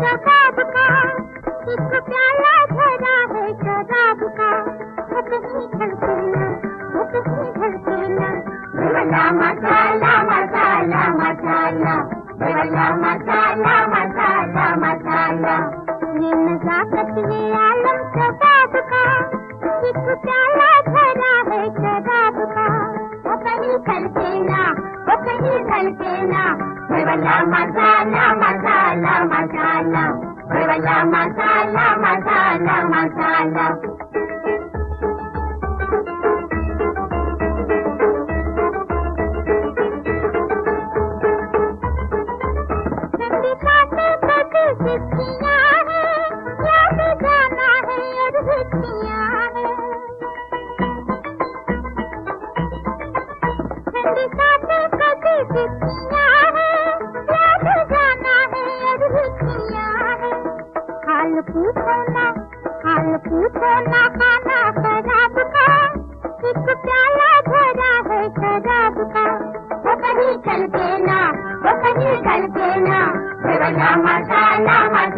शराब का एक वाला मसाला मसाला मसाला हाल पूछो ना हाल पूछो ना खाना शराब का। एक प्याला भरा है शराब का। वो कहीं चल देना वो कहीं चल देना मसाला मसाला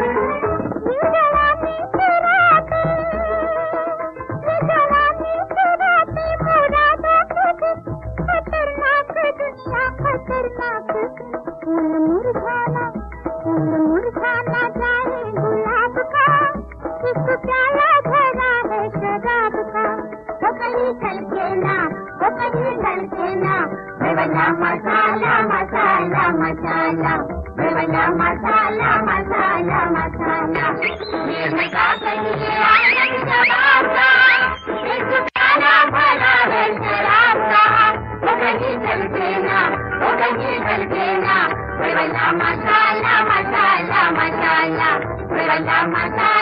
मसाला मसाला मसाला बेवजह मसाला मसाला मसाला ये मज़ा कहीं आनंद जवाब का एक प्याला भरा है शराब का वो कहीं चलके ना वो कहीं चलके ना बेवजह मसाला मसाला मसाला मसाला मसाला